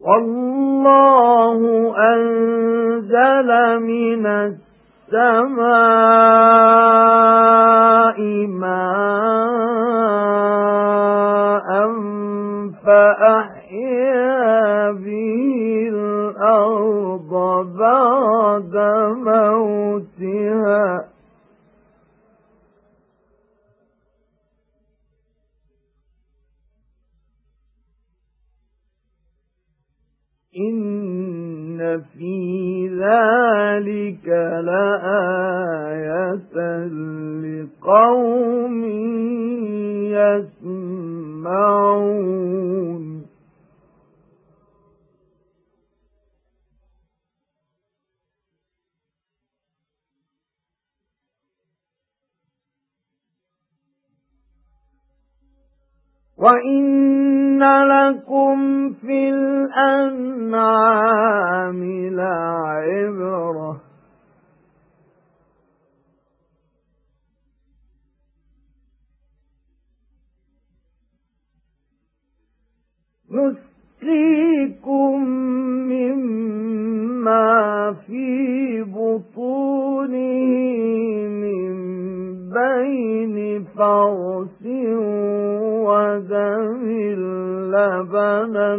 وَاللَّهُ أَنزَلَ مِنَ السَّمَاءِ مَاءً فَأَحْيَا بِهِ الْأَرْضَ بَعْدَ مَوْتِهَا فِي ذَلِكَ لَآيَةً لِقَوْمٍ يَسْمَعُونَ وَإِنَّ لَكُمْ فِي الْأَنْعَامِ نُسْقِيكُم مِّمَّا فِي بُطُونِهِ مِن بَيْنِ فَرْثٍ وَدَمٍ لَبَنًا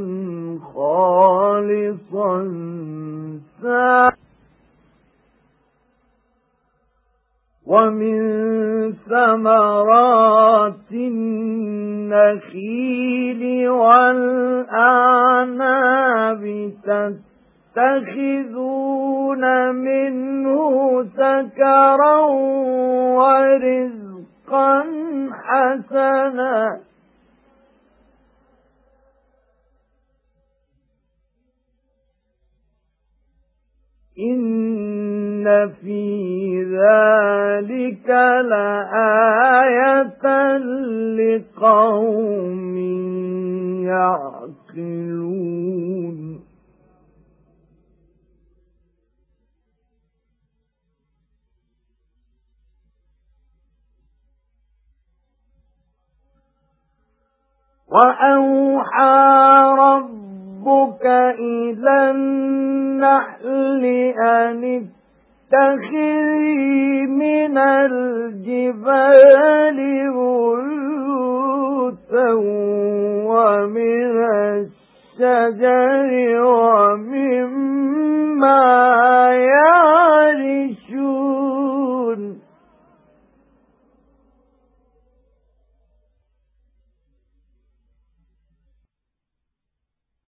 خَالِصًا وَمِن ثَمَرَاتِ النَّخِيلِ وَالْأَعْنَابِ تَتَّخِذُونَ مِنْهُ سَكَرًا وَرِزْقًا حَسَنًا. إِنَّ فِي ذَلِكَ لَآيَةً لِقَوْمٍ يَعْقِلُونَ وَأَوْحَى رَبُّكَ إِلَى النَّحْلِ أَنِ اتَّخِذِي مِنَ الْجِبَالِ بُيُوتًا وَمِنَ الشَّجَرِ وَمِمَّا يَعْرُشُونَ